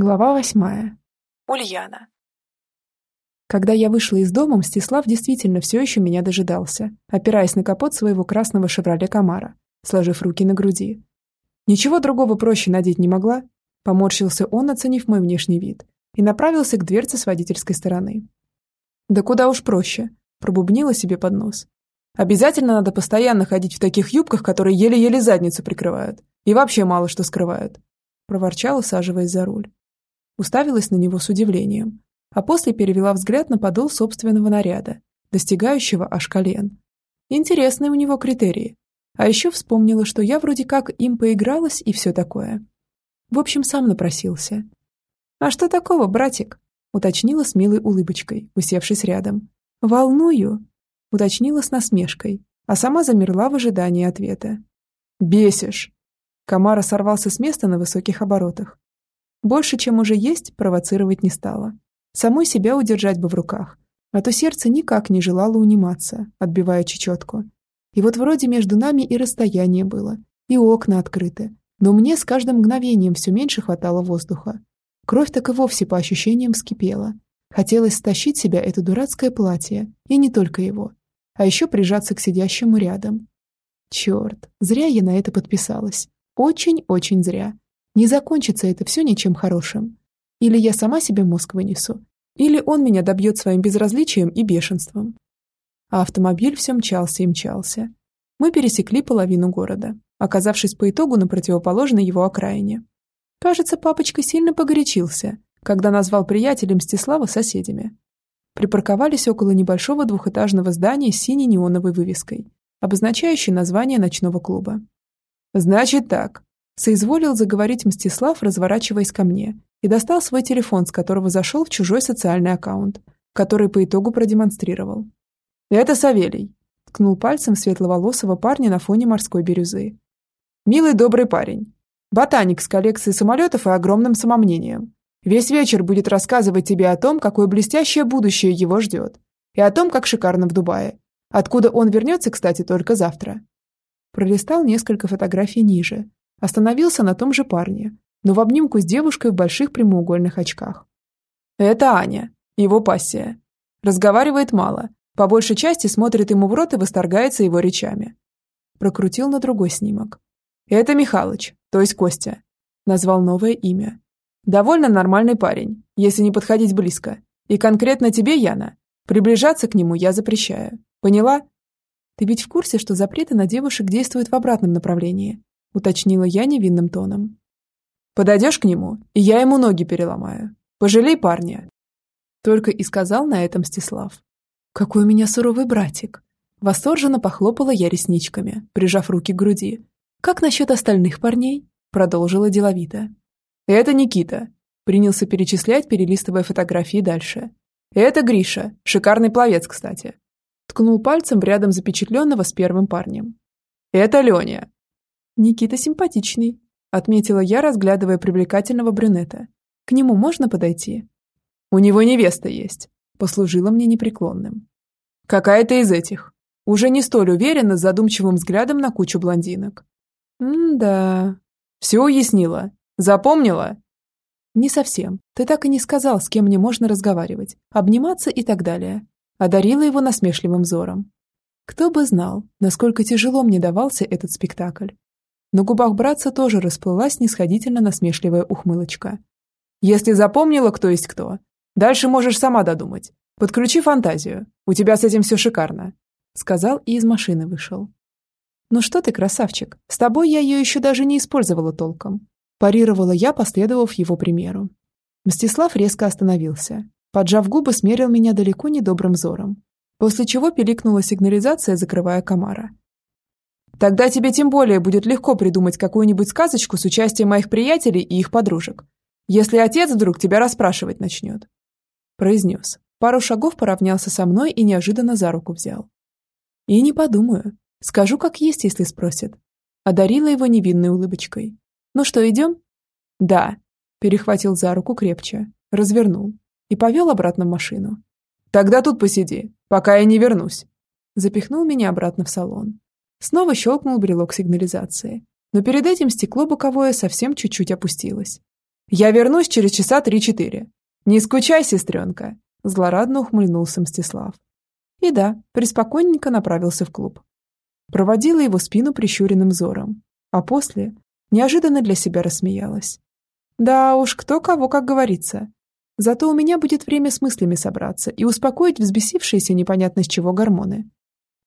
Глава восьмая. Ульяна. Когда я вышла из дома, Мстислав действительно все еще меня дожидался, опираясь на капот своего красного «Шевроле Камара», сложив руки на груди. Ничего другого проще надеть не могла. Поморщился он, оценив мой внешний вид, и направился к дверце с водительской стороны. «Да куда уж проще», – пробубнила себе под нос. «Обязательно надо постоянно ходить в таких юбках, которые еле-еле задницу прикрывают, и вообще мало что скрывают», – проворчала, усаживаясь за руль уставилась на него с удивлением, а после перевела взгляд на подол собственного наряда, достигающего аж колен. Интересные у него критерии. А еще вспомнила, что я вроде как им поигралась и все такое. В общем, сам напросился. «А что такого, братик?» — уточнила с милой улыбочкой, усевшись рядом. «Волную?» — уточнила с насмешкой, а сама замерла в ожидании ответа. «Бесишь!» Камара сорвался с места на высоких оборотах, больше, чем уже есть, провоцировать не стала. Самой себя удержать бы в руках. А то сердце никак не желало униматься, отбивая чечетку. И вот вроде между нами и расстояние было, и окна открыты. Но мне с каждым мгновением все меньше хватало воздуха. Кровь так и вовсе по ощущениям вскипела. Хотелось стащить себя это дурацкое платье, и не только его. А еще прижаться к сидящему рядом. Черт, зря я на это подписалась. Очень-очень зря. Не закончится это все ничем хорошим. Или я сама себе мозг вынесу, или он меня добьет своим безразличием и бешенством. А автомобиль все мчался и мчался. Мы пересекли половину города, оказавшись по итогу на противоположной его окраине. Кажется, папочка сильно погорячился, когда назвал приятеля Мстислава соседями. Припарковались около небольшого двухэтажного здания с синей неоновой вывеской, обозначающей название ночного клуба. «Значит так», Соизволил заговорить Мстислав, разворачиваясь ко мне, и достал свой телефон, с которого зашел в чужой социальный аккаунт, который по итогу продемонстрировал. «Это Савелий», — ткнул пальцем светловолосого парня на фоне морской бирюзы. «Милый добрый парень. Ботаник с коллекцией самолетов и огромным самомнением. Весь вечер будет рассказывать тебе о том, какое блестящее будущее его ждет, и о том, как шикарно в Дубае. Откуда он вернется, кстати, только завтра». Пролистал несколько фотографий ниже, Остановился на том же парне, но в обнимку с девушкой в больших прямоугольных очках. Это Аня, его пассия. Разговаривает мало, по большей части смотрит ему в рот и восторгается его речами. Прокрутил на другой снимок. Это Михалыч, то есть Костя. Назвал новое имя. Довольно нормальный парень, если не подходить близко. И конкретно тебе, Яна, приближаться к нему я запрещаю. Поняла? Ты ведь в курсе, что запреты на девушек действуют в обратном направлении? – уточнила я невинным тоном. «Подойдешь к нему, и я ему ноги переломаю. Пожалей парня!» Только и сказал на этом Стислав. «Какой у меня суровый братик!» Восторженно похлопала я ресничками, прижав руки к груди. «Как насчет остальных парней?» Продолжила деловито. «Это Никита», – принялся перечислять, перелистывая фотографии дальше. «Это Гриша, шикарный пловец, кстати». Ткнул пальцем в рядом запечатленного с первым парнем. «Это Леня, «Никита симпатичный», — отметила я, разглядывая привлекательного брюнета. «К нему можно подойти?» «У него невеста есть», — послужила мне непреклонным. «Какая-то из этих». Уже не столь уверенно, с задумчивым взглядом на кучу блондинок. «М-да...» «Все уяснила. Запомнила?» «Не совсем. Ты так и не сказал, с кем мне можно разговаривать, обниматься и так далее». Одарила его насмешливым взором. Кто бы знал, насколько тяжело мне давался этот спектакль. На губах братца тоже расплылась нисходительно насмешливая ухмылочка. «Если запомнила, кто есть кто, дальше можешь сама додумать. Подключи фантазию. У тебя с этим все шикарно», — сказал и из машины вышел. «Ну что ты, красавчик, с тобой я ее еще даже не использовала толком», – парировала я, последовав его примеру. Мстислав резко остановился. Поджав губы, смерил меня далеко недобрым взором, после чего пиликнула сигнализация, закрывая комара. Тогда тебе тем более будет легко придумать какую-нибудь сказочку с участием моих приятелей и их подружек, если отец вдруг тебя расспрашивать начнет. Произнес. Пару шагов поравнялся со мной и неожиданно за руку взял. И не подумаю. Скажу, как есть, если спросят. Одарила его невинной улыбочкой. Ну что, идем? Да. Перехватил за руку крепче, развернул и повел обратно в машину. Тогда тут посиди, пока я не вернусь. Запихнул меня обратно в салон. Снова щелкнул брелок сигнализации. Но перед этим стекло боковое совсем чуть-чуть опустилось. «Я вернусь через часа три-четыре. Не скучай, сестренка!» Злорадно ухмыльнулся Мстислав. И да, приспокойненько направился в клуб. Проводила его спину прищуренным взором, а после неожиданно для себя рассмеялась. Да уж, кто кого, как говорится. Зато у меня будет время с мыслями собраться и успокоить взбесившиеся непонятно с чего гормоны.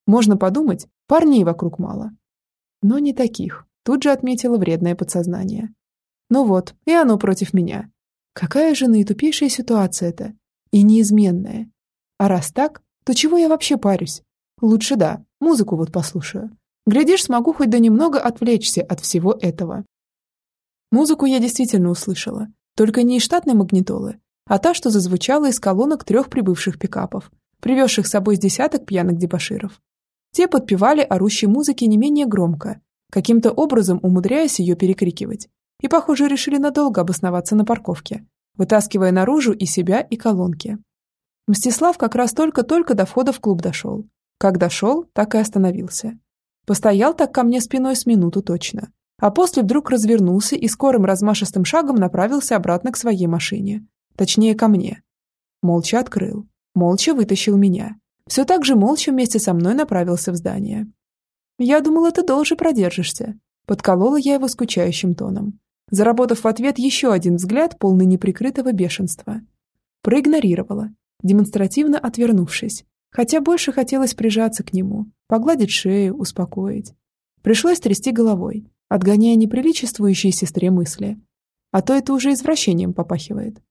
Можно подумать, парней вокруг мало. Но не таких, тут же отметила вредное подсознание. Ну вот, и оно против меня. Какая же наитупейшая ситуация-то? И неизменная. А раз так, то чего я вообще парюсь? Лучше да, музыку вот послушаю. Глядишь, смогу хоть да немного отвлечься от всего этого. Музыку я действительно услышала, только не из штатной магнитолы, а та, что зазвучала из колонок трех прибывших пикапов, привезших с собой с десяток пьяных дебоширов. Те подпевали орущей музыки не менее громко, каким-то образом умудряясь ее перекрикивать, и, похоже, решили надолго обосноваться на парковке, вытаскивая наружу и себя, и колонки. Мстислав как раз только-только до входа в клуб дошел. Как дошел, так и остановился. Постоял так ко мне спиной с минуту точно, а после вдруг развернулся и скорым размашистым шагом направился обратно к своей машине. Точнее, ко мне. Молча открыл. Молча вытащил меня. Все так же молча вместе со мной направился в здание. «Я думала, ты долго продержишься», — подколола я его скучающим тоном, заработав в ответ еще один взгляд, полный неприкрытого бешенства. Проигнорировала, демонстративно отвернувшись, хотя больше хотелось прижаться к нему, погладить шею, успокоить. Пришлось трясти головой, отгоняя неприличествующие сестре мысли. А то это уже извращением попахивает.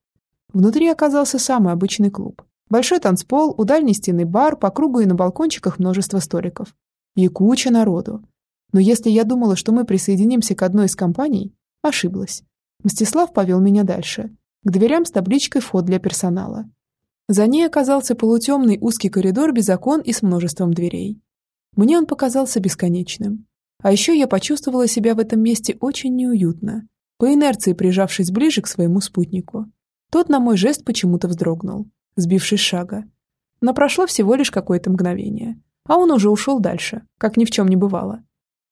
Внутри оказался самый обычный клуб. Большой танцпол, у дальней стены бар, по кругу и на балкончиках множество столиков. И куча народу. Но если я думала, что мы присоединимся к одной из компаний, ошиблась. Мстислав повел меня дальше, к дверям с табличкой «Вход для персонала». За ней оказался полутемный узкий коридор без окон и с множеством дверей. Мне он показался бесконечным. А еще я почувствовала себя в этом месте очень неуютно, по инерции прижавшись ближе к своему спутнику. Тот на мой жест почему-то вздрогнул, сбившись шага. Но прошло всего лишь какое-то мгновение, а он уже ушел дальше, как ни в чем не бывало.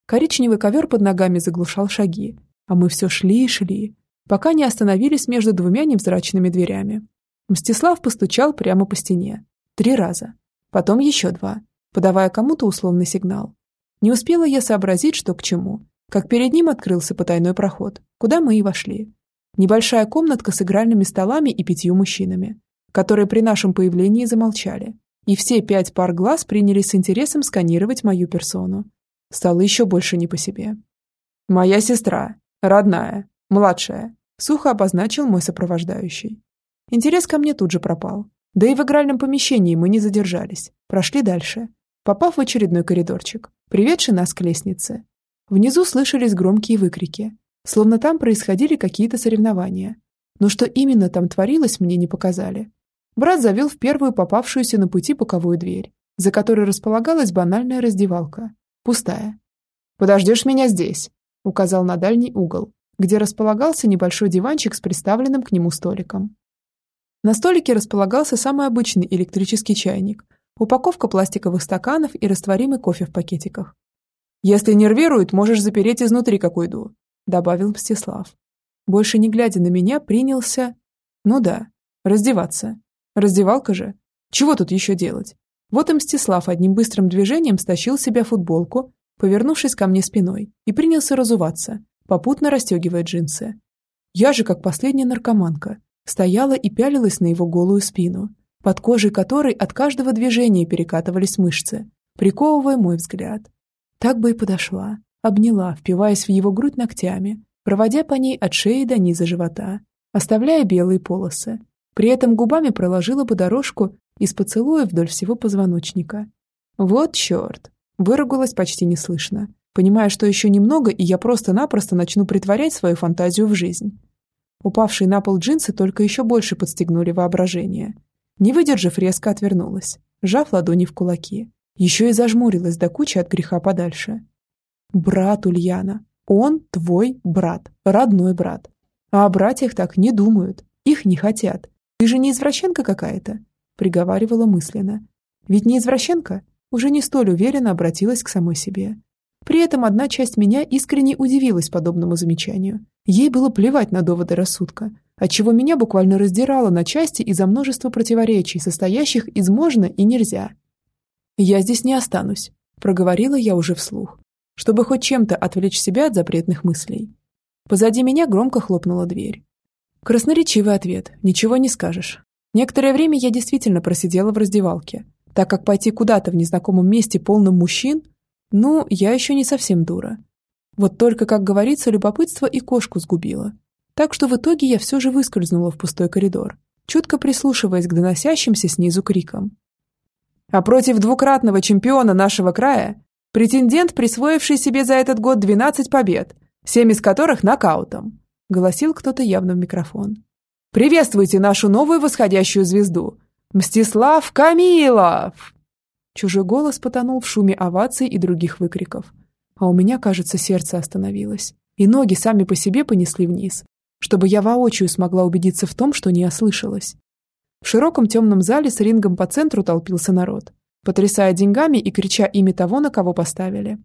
Коричневый ковер под ногами заглушал шаги, а мы все шли и шли, пока не остановились между двумя невзрачными дверями. Мстислав постучал прямо по стене. Три раза. Потом еще два, подавая кому-то условный сигнал. Не успела я сообразить, что к чему, как перед ним открылся потайной проход, куда мы и вошли. Небольшая комнатка с игральными столами и пятью мужчинами, которые при нашем появлении замолчали, и все пять пар глаз принялись с интересом сканировать мою персону. Стало еще больше не по себе. «Моя сестра, родная, младшая», сухо обозначил мой сопровождающий. Интерес ко мне тут же пропал. Да и в игральном помещении мы не задержались, прошли дальше, попав в очередной коридорчик, приведший нас к лестнице. Внизу слышались громкие выкрики, словно там происходили какие-то соревнования. Но что именно там творилось, мне не показали. Брат завел в первую попавшуюся на пути боковую дверь, за которой располагалась банальная раздевалка, пустая. «Подождешь меня здесь», — указал на дальний угол, где располагался небольшой диванчик с приставленным к нему столиком. На столике располагался самый обычный электрический чайник — упаковка пластиковых стаканов и растворимый кофе в пакетиках. «Если нервирует, можешь запереть изнутри, как уйду», — добавил Мстислав. Больше не глядя на меня, принялся... Ну да, раздеваться. Раздевалка же. Чего тут еще делать? Вот и Мстислав одним быстрым движением стащил себя футболку, повернувшись ко мне спиной, и принялся разуваться, попутно расстегивая джинсы. Я же, как последняя наркоманка, стояла и пялилась на его голую спину, под кожей которой от каждого движения перекатывались мышцы, приковывая мой взгляд. Так бы и подошла, обняла, впиваясь в его грудь ногтями, проводя по ней от шеи до низа живота, оставляя белые полосы. При этом губами проложила бы дорожку из поцелуя вдоль всего позвоночника. Вот черт! Выругалась почти неслышно, понимая, что еще немного, и я просто-напросто начну притворять свою фантазию в жизнь. Упавшие на пол джинсы только еще больше подстегнули воображение – не выдержав, резко отвернулась, сжав ладони в кулаки. Еще и зажмурилась до кучи от греха подальше. «Брат Ульяна. Он твой брат, родной брат. А о братьях так не думают, их не хотят. Ты же не извращенка какая-то?» приговаривала мысленно. Ведь не извращенка уже не столь уверенно обратилась к самой себе. При этом одна часть меня искренне удивилась подобному замечанию. Ей было плевать на доводы рассудка, отчего меня буквально раздирало на части из-за множества противоречий, состоящих из «можно» и «нельзя». «Я здесь не останусь», – проговорила я уже вслух, чтобы хоть чем-то отвлечь себя от запретных мыслей. Позади меня громко хлопнула дверь. Красноречивый ответ, ничего не скажешь. Некоторое время я действительно просидела в раздевалке, так как пойти куда-то в незнакомом месте полном мужчин, ну, я еще не совсем дура. Вот только, как говорится, любопытство и кошку сгубило. Так что в итоге я все же выскользнула в пустой коридор, чутко прислушиваясь к доносящимся снизу крикам. А против двукратного чемпиона нашего края претендент, присвоивший себе за этот год 12 побед, семь из которых нокаутом, голосил кто-то явно в микрофон. Приветствуйте нашу новую восходящую звезду, Мстислав Камилов! Чужой голос потонул в шуме оваций и других выкриков. А у меня, кажется, сердце остановилось, и ноги сами по себе понесли вниз, чтобы я воочию смогла убедиться в том, что не ослышалась. В широком темном зале с рингом по центру толпился народ, потрясая деньгами и крича имя того, на кого поставили.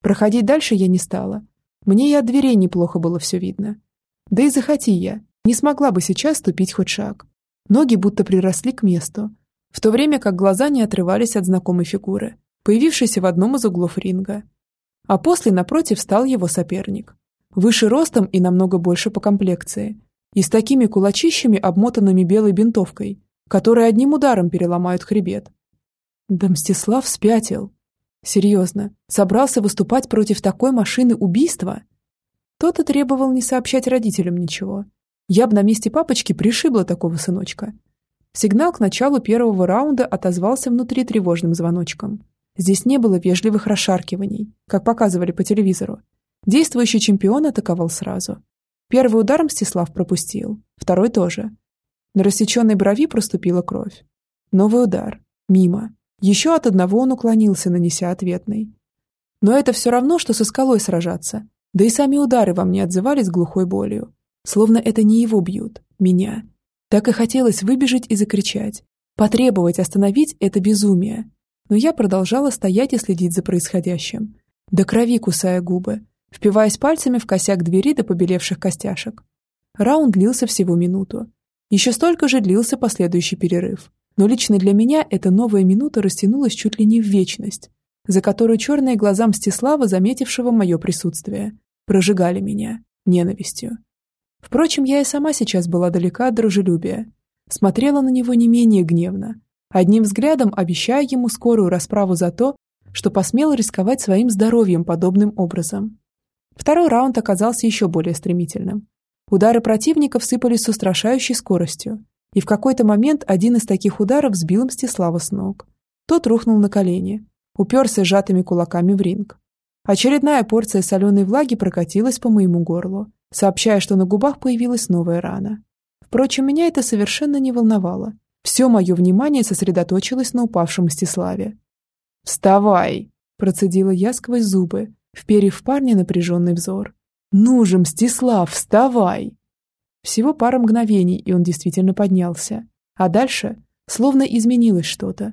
Проходить дальше я не стала. Мне и от дверей неплохо было все видно. Да и захоти я, не смогла бы сейчас ступить хоть шаг. Ноги будто приросли к месту, в то время как глаза не отрывались от знакомой фигуры, появившейся в одном из углов ринга. А после напротив стал его соперник. Выше ростом и намного больше по комплекции. И с такими кулачищами, обмотанными белой бинтовкой, которые одним ударом переломают хребет. Да Мстислав спятил. Серьезно, собрался выступать против такой машины убийства? Тот и требовал не сообщать родителям ничего, я бы на месте папочки пришибла такого сыночка. Сигнал к началу первого раунда отозвался внутри тревожным звоночком. Здесь не было вежливых расшаркиваний, как показывали по телевизору. Действующий чемпион атаковал сразу. Первый удар Мстислав пропустил, второй тоже. На рассеченной брови проступила кровь. Новый удар. Мимо. Еще от одного он уклонился, нанеся ответный. Но это все равно, что со скалой сражаться. Да и сами удары во мне отзывались глухой болью. Словно это не его бьют, меня. Так и хотелось выбежать и закричать. Потребовать остановить это безумие. Но я продолжала стоять и следить за происходящим. До крови кусая губы, впиваясь пальцами в косяк двери до побелевших костяшек. Раунд длился всего минуту. Еще столько же длился последующий перерыв. Но лично для меня эта новая минута растянулась чуть ли не в вечность, за которую черные глаза Мстислава, заметившего мое присутствие, прожигали меня ненавистью. Впрочем, я и сама сейчас была далека от дружелюбия. Смотрела на него не менее гневно, одним взглядом обещая ему скорую расправу за то, что посмел рисковать своим здоровьем подобным образом. Второй раунд оказался еще более стремительным. Удары противников сыпались с устрашающей скоростью, и в какой-то момент один из таких ударов сбил Мстислава с ног. Тот рухнул на колени, уперся сжатыми кулаками в ринг. Очередная порция соленой влаги прокатилась по моему горлу, сообщая, что на губах появилась новая рана. Впрочем, меня это совершенно не волновало. Все мое внимание сосредоточилось на упавшем Мстиславе. «Вставай!» – процедила я сквозь зубы, вперев в парня напряженный взор. «Ну же, Мстислав, вставай!» Всего пара мгновений, и он действительно поднялся. А дальше словно изменилось что-то.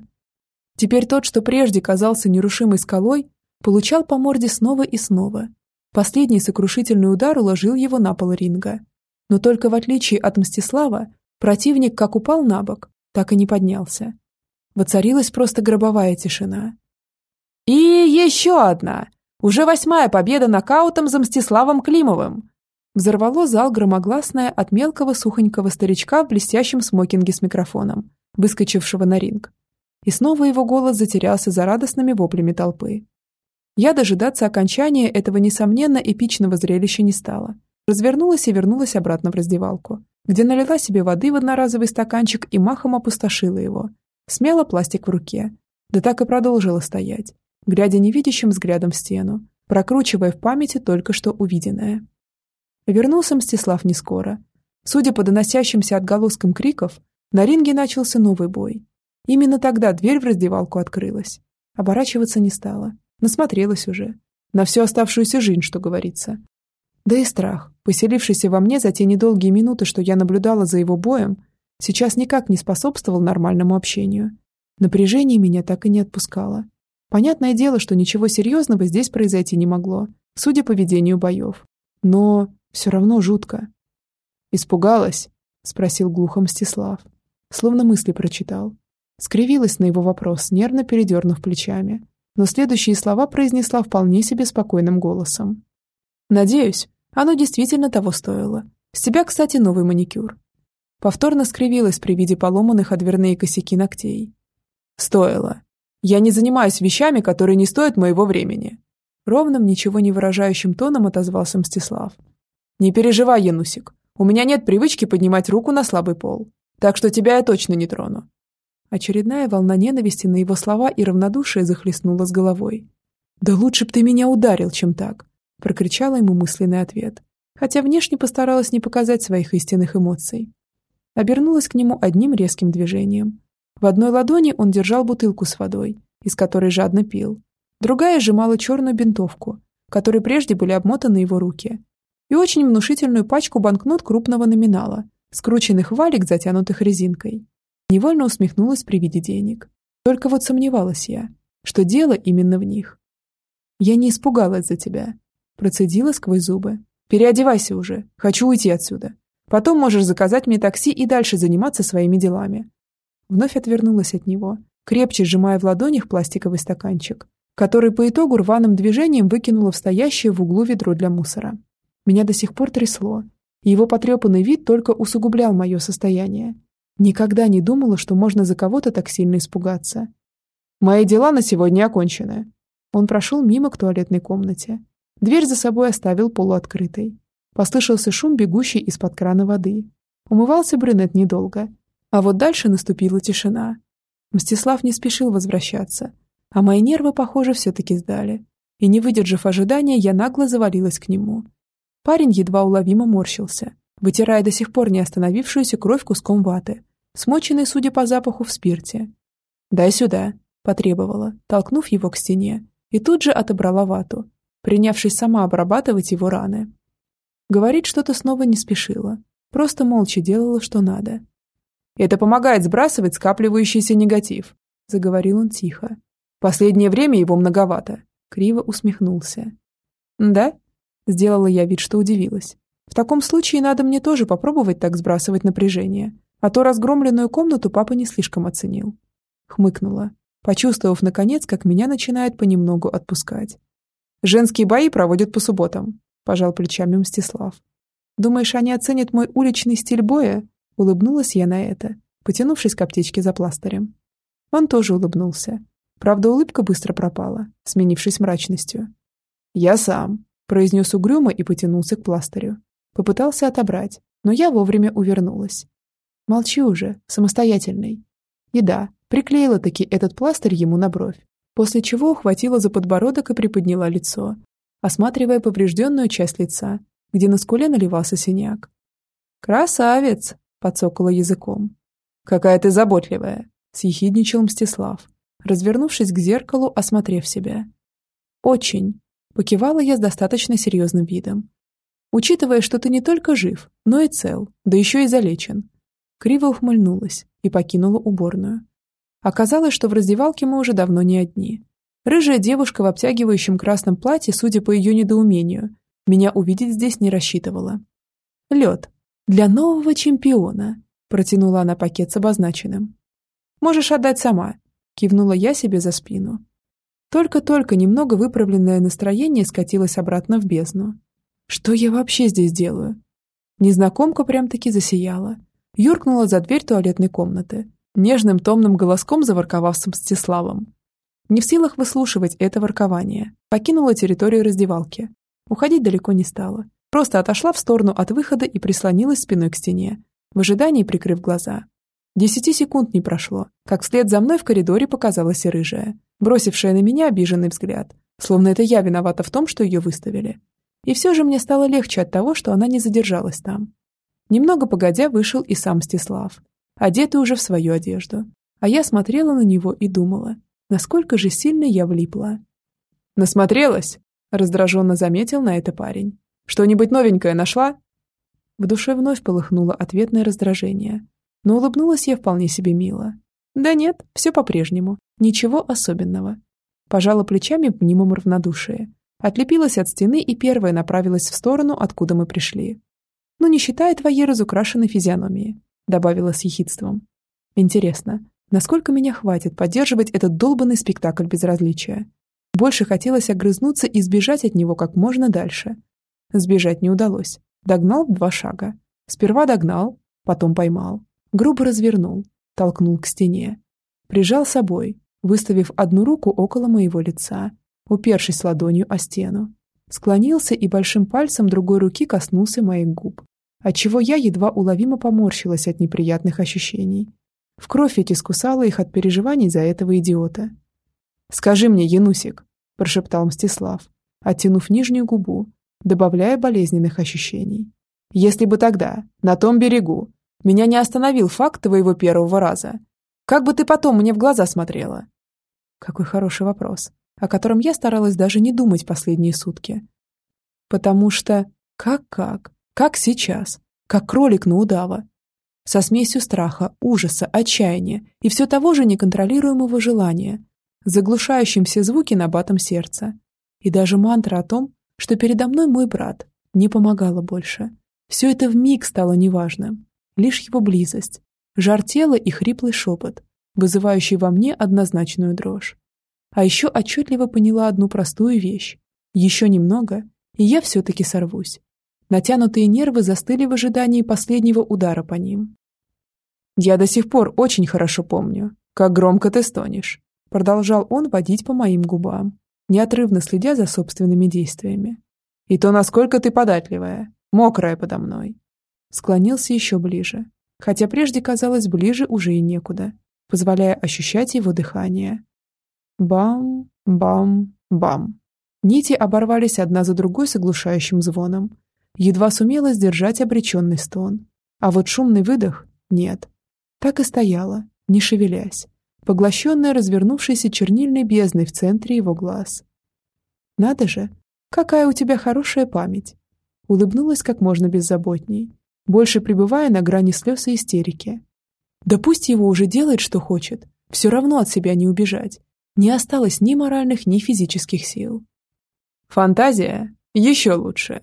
Теперь тот, что прежде казался нерушимой скалой, получал по морде снова и снова, Последний сокрушительный удар уложил его на пол ринга. Но только в отличие от Мстислава, противник как упал на бок, так и не поднялся. Воцарилась просто гробовая тишина. «И еще одна! Уже восьмая победа нокаутом за Мстиславом Климовым!» Взорвало зал громогласное от мелкого сухонького старичка в блестящем смокинге с микрофоном, выскочившего на ринг. И снова его голос затерялся за радостными воплями толпы. Я дожидаться окончания этого, несомненно, эпичного зрелища не стала. Развернулась и вернулась обратно в раздевалку, где налила себе воды в одноразовый стаканчик и махом опустошила его. Смела пластик в руке. Да так и продолжила стоять, глядя невидящим взглядом в стену, прокручивая в памяти только что увиденное. Вернулся Мстислав не скоро. Судя по доносящимся отголоскам криков, на ринге начался новый бой. Именно тогда дверь в раздевалку открылась. Оборачиваться не стала. Насмотрелась уже. На всю оставшуюся жизнь, что говорится. Да и страх, поселившийся во мне за те недолгие минуты, что я наблюдала за его боем, сейчас никак не способствовал нормальному общению. Напряжение меня так и не отпускало. Понятное дело, что ничего серьезного здесь произойти не могло, судя по ведению боев. Но все равно жутко. «Испугалась?» — спросил глухо Мстислав. Словно мысли прочитал. Скривилась на его вопрос, нервно передернув плечами. Но следующие слова произнесла вполне себе спокойным голосом. «Надеюсь, оно действительно того стоило. С тебя, кстати, новый маникюр». Повторно скривилась при виде поломанных отверные косяки ногтей. «Стоило. Я не занимаюсь вещами, которые не стоят моего времени». Ровным, ничего не выражающим тоном отозвался Мстислав. «Не переживай, Янусик. У меня нет привычки поднимать руку на слабый пол. Так что тебя я точно не трону». Очередная волна ненависти на его слова и равнодушие захлестнула с головой. «Да лучше б ты меня ударил, чем так!» – прокричала ему мысленный ответ, хотя внешне постаралась не показать своих истинных эмоций. Обернулась к нему одним резким движением. В одной ладони он держал бутылку с водой, из которой жадно пил. Другая сжимала черную бинтовку, которой прежде были обмотаны его руки, и очень внушительную пачку банкнот крупного номинала, скрученных валик, затянутых резинкой. Невольно усмехнулась при виде денег. Только вот сомневалась я, что дело именно в них. «Я не испугалась за тебя», – процедила сквозь зубы. «Переодевайся уже, хочу уйти отсюда. Потом можешь заказать мне такси и дальше заниматься своими делами». Вновь отвернулась от него, крепче сжимая в ладонях пластиковый стаканчик, который по итогу рваным движением выкинула в стоящее в углу ведро для мусора. Меня до сих пор трясло, его потрепанный вид только усугублял мое состояние. Никогда не думала, что можно за кого-то так сильно испугаться. «Мои дела на сегодня окончены». Он прошел мимо к туалетной комнате. Дверь за собой оставил полуоткрытой. Послышался шум, бегущий из-под крана воды. Умывался брюнет недолго. А вот дальше наступила тишина. Мстислав не спешил возвращаться, а мои нервы, похоже, все-таки сдали. И не выдержав ожидания, я нагло завалилась к нему. Парень едва уловимо морщился, вытирая до сих пор не остановившуюся кровь куском ваты, смоченной, судя по запаху, в спирте. «Дай сюда», – потребовала, толкнув его к стене, и тут же отобрала вату, принявшись сама обрабатывать его раны. Говорить что-то снова не спешила, просто молча делала, что надо. «Это помогает сбрасывать скапливающийся негатив», – заговорил он тихо. «Последнее время его многовато», – криво усмехнулся. «Да?» Сделала я вид, что удивилась. В таком случае надо мне тоже попробовать так сбрасывать напряжение, а то разгромленную комнату папа не слишком оценил. Хмыкнула, почувствовав, наконец, как меня начинает понемногу отпускать. «Женские бои проводят по субботам», – пожал плечами Мстислав. «Думаешь, они оценят мой уличный стиль боя?» Улыбнулась я на это, потянувшись к аптечке за пластырем. Он тоже улыбнулся. Правда, улыбка быстро пропала, сменившись мрачностью. «Я сам», произнес угрюмо и потянулся к пластырю. Попытался отобрать, но я вовремя увернулась. Молчи уже, самостоятельный. И да, приклеила таки этот пластырь ему на бровь, после чего ухватила за подбородок и приподняла лицо, осматривая поврежденную часть лица, где на скуле наливался синяк. «Красавец!» — подсокала языком. «Какая ты заботливая!» — съехидничал Мстислав, развернувшись к зеркалу, осмотрев себя. «Очень!» Покивала я с достаточно серьезным видом. Учитывая, что ты не только жив, но и цел, да еще и залечен. Криво ухмыльнулась и покинула уборную. Оказалось, что в раздевалке мы уже давно не одни. Рыжая девушка в обтягивающем красном платье, судя по ее недоумению, меня увидеть здесь не рассчитывала. «Лед. Для нового чемпиона», – протянула она пакет с обозначенным. «Можешь отдать сама», – кивнула я себе за спину. Только-только немного выправленное настроение скатилось обратно в бездну. Что я вообще здесь делаю? Незнакомка прям-таки засияла. Юркнула за дверь туалетной комнаты, нежным томным голоском заворковав с Мстиславом. Не в силах выслушивать это воркование, покинула территорию раздевалки. Уходить далеко не стала. Просто отошла в сторону от выхода и прислонилась спиной к стене, в ожидании прикрыв глаза. Десяти секунд не прошло, как вслед за мной в коридоре показалась и рыжая, бросившая на меня обиженный взгляд, словно это я виновата в том, что ее выставили. И все же мне стало легче от того, что она не задержалась там. Немного погодя вышел и сам Стеслав, одетый уже в свою одежду. А я смотрела на него и думала, насколько же сильно я влипла. «Насмотрелась?» – раздраженно заметил на это парень. «Что-нибудь новенькое нашла?» В душе вновь полыхнуло ответное раздражение, но улыбнулась я вполне себе мило. Да нет, все по-прежнему. Ничего особенного. Пожала плечами в мнимом равнодушии. Отлепилась от стены и первая направилась в сторону, откуда мы пришли. «Ну, не считая твоей разукрашенной физиономии», добавила с ехидством. «Интересно, насколько меня хватит поддерживать этот долбанный спектакль безразличия? Больше хотелось огрызнуться и сбежать от него как можно дальше. Сбежать не удалось. Догнал два шага. Сперва догнал, потом поймал. Грубо развернул, толкнул к стене. Прижал собой, выставив одну руку около моего лица, упершись ладонью о стену. Склонился и большим пальцем другой руки коснулся моих губ, отчего я едва уловимо поморщилась от неприятных ощущений. В кровь ведь искусала их от переживаний за этого идиота. «Скажи мне, Янусик», – прошептал Мстислав, оттянув нижнюю губу, добавляя болезненных ощущений. «Если бы тогда, на том берегу, меня не остановил факт твоего первого раза, как бы ты потом мне в глаза смотрела?» Какой хороший вопрос, о котором я старалась даже не думать последние сутки. Потому что как-как, как сейчас, как кролик на удава. Со смесью страха, ужаса, отчаяния и все того же неконтролируемого желания, заглушающим все звуки на батом сердца. И даже мантра о том, что передо мной мой брат, не помогала больше. Все это вмиг стало неважным. Лишь его близость, жар тела и хриплый шепот, вызывающий во мне однозначную дрожь. А еще отчетливо поняла одну простую вещь. Еще немного, и я все-таки сорвусь. Натянутые нервы застыли в ожидании последнего удара по ним. «Я до сих пор очень хорошо помню, как громко ты стонешь», продолжал он водить по моим губам, неотрывно следя за собственными действиями. «И то, насколько ты податливая, мокрая подо мной». Склонился еще ближе, хотя прежде казалось ближе уже и некуда, позволяя ощущать его дыхание. Бам, бам, бам. Нити оборвались одна за другой с оглушающим звоном. Едва сумела сдержать обреченный стон. А вот шумный выдох — нет. Так и стояла, не шевелясь, поглощенная развернувшейся чернильной бездной в центре его глаз. «Надо же, какая у тебя хорошая память!» Улыбнулась как можно беззаботней, больше пребывая на грани слез и истерики. Да пусть его уже делает, что хочет. Все равно от себя не убежать. Не осталось ни моральных, ни физических сил. «Фантазия? Еще лучше!»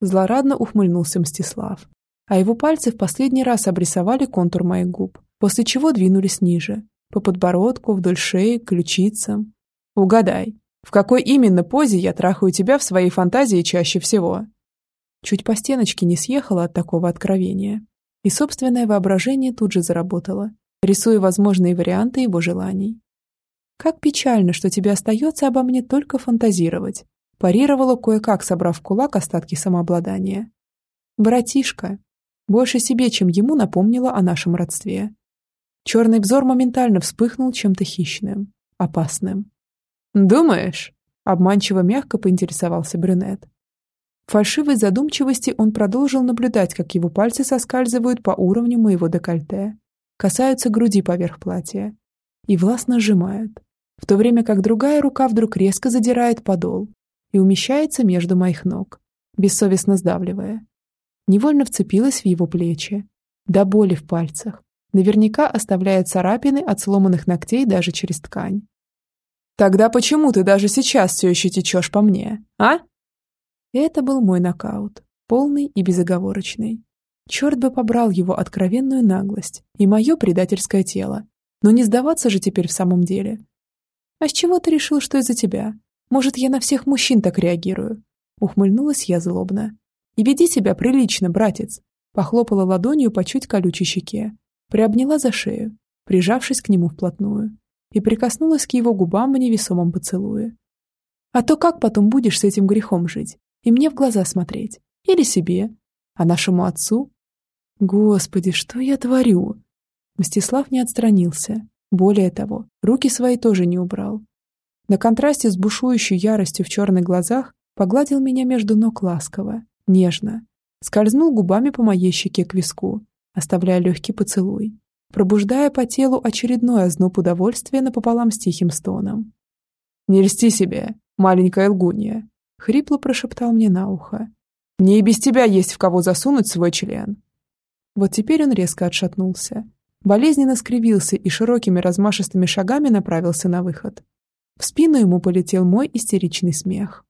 Злорадно ухмыльнулся Мстислав. А его пальцы в последний раз обрисовали контур моих губ, после чего двинулись ниже, по подбородку, вдоль шеи, ключицам. «Угадай, в какой именно позе я трахаю тебя в своей фантазии чаще всего?» Чуть по стеночке не съехала от такого откровения и собственное воображение тут же заработало, рисуя возможные варианты его желаний. «Как печально, что тебе остается обо мне только фантазировать», парировала кое-как, собрав в кулак остатки самообладания. «Братишка!» Больше себе, чем ему, напомнила о нашем родстве. Черный взор моментально вспыхнул чем-то хищным, опасным. «Думаешь?» — обманчиво мягко поинтересовался брюнет. В фальшивой задумчивости он продолжил наблюдать, как его пальцы соскальзывают по уровню моего декольте, касаются груди поверх платья и властно сжимают, в то время как другая рука вдруг резко задирает подол и умещается между моих ног, бессовестно сдавливая. Невольно вцепилась в его плечи, до боли в пальцах, наверняка оставляя царапины от сломанных ногтей даже через ткань. «Тогда почему ты даже сейчас все еще течешь по мне, а?» это был мой нокаут, полный и безоговорочный. Черт бы побрал его откровенную наглость и мое предательское тело. Но не сдаваться же теперь в самом деле. А с чего ты решил, что из-за тебя? Может, я на всех мужчин так реагирую? Ухмыльнулась я злобно. И веди себя прилично, братец. Похлопала ладонью по чуть колючей щеке. Приобняла за шею, прижавшись к нему вплотную. И прикоснулась к его губам в невесомом поцелуе. А то как потом будешь с этим грехом жить? и мне в глаза смотреть. Или себе. А нашему отцу? Господи, что я творю? Мстислав не отстранился. Более того, руки свои тоже не убрал. На контрасте с бушующей яростью в черных глазах погладил меня между ног ласково, нежно. Скользнул губами по моей щеке к виску, оставляя легкий поцелуй, пробуждая по телу очередное озноб удовольствия напополам с тихим стоном. «Не льсти себе, маленькая лгунья!» Хрипло прошептал мне на ухо. «Мне и без тебя есть в кого засунуть свой член». Вот теперь он резко отшатнулся. Болезненно скривился и широкими размашистыми шагами направился на выход. В спину ему полетел мой истеричный смех.